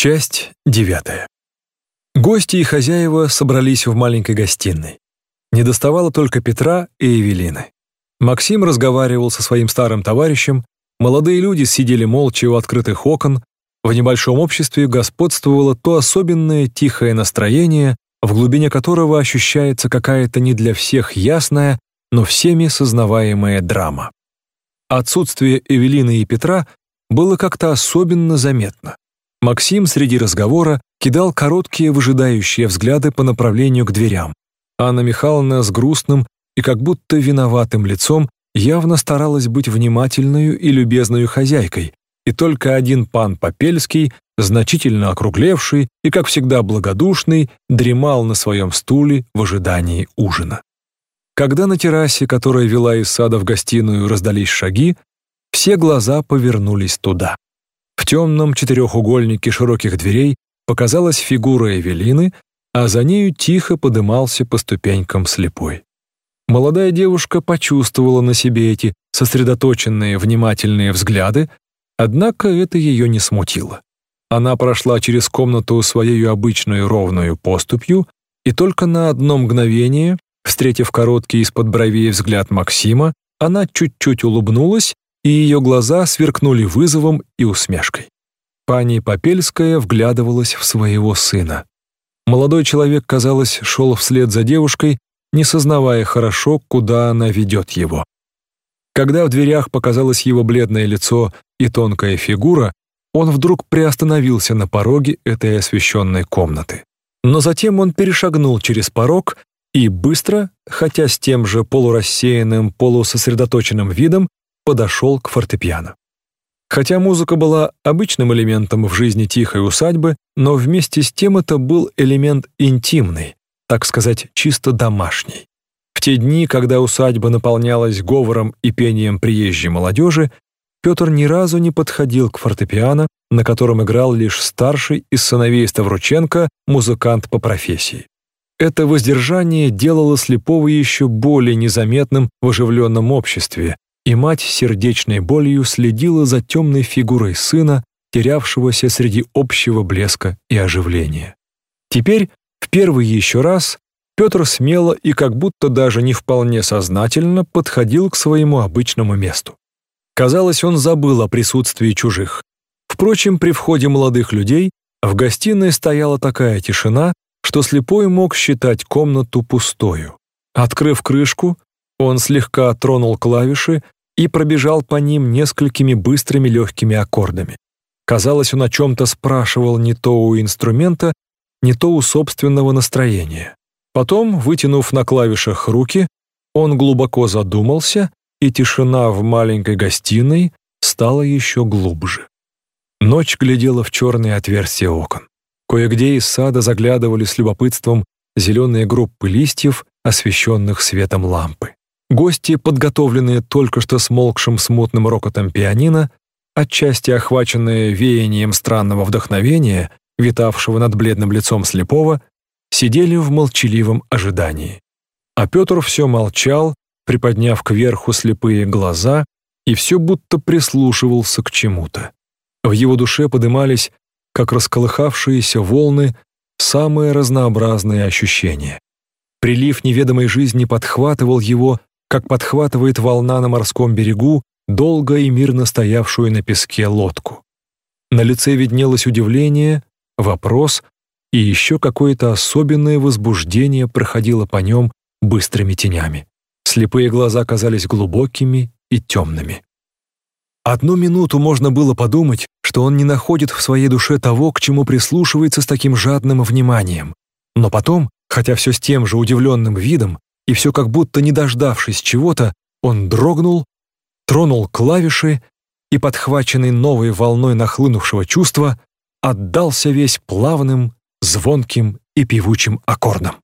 Часть девятая. Гости и хозяева собрались в маленькой гостиной. Не доставало только Петра и Эвелины. Максим разговаривал со своим старым товарищем, молодые люди сидели молча у открытых окон, в небольшом обществе господствовало то особенное тихое настроение, в глубине которого ощущается какая-то не для всех ясная, но всеми сознаваемая драма. Отсутствие Эвелины и Петра было как-то особенно заметно. Максим среди разговора кидал короткие выжидающие взгляды по направлению к дверям. Анна Михайловна с грустным и как будто виноватым лицом явно старалась быть внимательную и любезную хозяйкой, и только один пан Попельский, значительно округлевший и, как всегда, благодушный, дремал на своем стуле в ожидании ужина. Когда на террасе, которая вела из сада в гостиную, раздались шаги, все глаза повернулись туда. В темном четырехугольнике широких дверей показалась фигура Эвелины, а за нею тихо подымался по ступенькам слепой. Молодая девушка почувствовала на себе эти сосредоточенные, внимательные взгляды, однако это ее не смутило. Она прошла через комнату своей обычной ровную поступью и только на одно мгновение, встретив короткий из-под бровей взгляд Максима, она чуть-чуть улыбнулась и ее глаза сверкнули вызовом и усмешкой. Пани Попельская вглядывалась в своего сына. Молодой человек, казалось, шел вслед за девушкой, не сознавая хорошо, куда она ведет его. Когда в дверях показалось его бледное лицо и тонкая фигура, он вдруг приостановился на пороге этой освещенной комнаты. Но затем он перешагнул через порог и быстро, хотя с тем же полурассеянным, полусосредоточенным видом, подошел к фортепиано. Хотя музыка была обычным элементом в жизни тихой усадьбы, но вместе с тем это был элемент интимный, так сказать, чисто домашний. В те дни, когда усадьба наполнялась говором и пением приезжей молодежи, Петр ни разу не подходил к фортепиано, на котором играл лишь старший из сыновей Ставрученко, музыкант по профессии. Это воздержание делало слепого еще более незаметным в оживленном обществе, и мать сердечной болью следила за темной фигурой сына, терявшегося среди общего блеска и оживления. Теперь, в первый еще раз, Петр смело и как будто даже не вполне сознательно подходил к своему обычному месту. Казалось, он забыл о присутствии чужих. Впрочем, при входе молодых людей в гостиной стояла такая тишина, что слепой мог считать комнату пустою. Открыв крышку, он слегка тронул клавиши, и пробежал по ним несколькими быстрыми легкими аккордами. Казалось, он о чем-то спрашивал не то у инструмента, не то у собственного настроения. Потом, вытянув на клавишах руки, он глубоко задумался, и тишина в маленькой гостиной стала еще глубже. Ночь глядела в черные отверстия окон. Кое-где из сада заглядывали с любопытством зеленые группы листьев, освещенных светом лампы. Гости, подготовленные только что смолкшим смутным рокотом пианино, отчасти охваченные веянием странного вдохновения, витавшего над бледным лицом слепого, сидели в молчаливом ожидании. А Петр все молчал, приподняв кверху слепые глаза, и все будто прислушивался к чему-то. В его душе подымались, как расколыхавшиеся волны, самые разнообразные ощущения. Прилив неведомой жизни подхватывал его, как подхватывает волна на морском берегу долго и мирно стоявшую на песке лодку. На лице виднелось удивление, вопрос, и еще какое-то особенное возбуждение проходило по нем быстрыми тенями. Слепые глаза казались глубокими и темными. Одну минуту можно было подумать, что он не находит в своей душе того, к чему прислушивается с таким жадным вниманием. Но потом, хотя все с тем же удивленным видом, и все как будто не дождавшись чего-то, он дрогнул, тронул клавиши и, подхваченный новой волной нахлынувшего чувства, отдался весь плавным, звонким и певучим аккордам.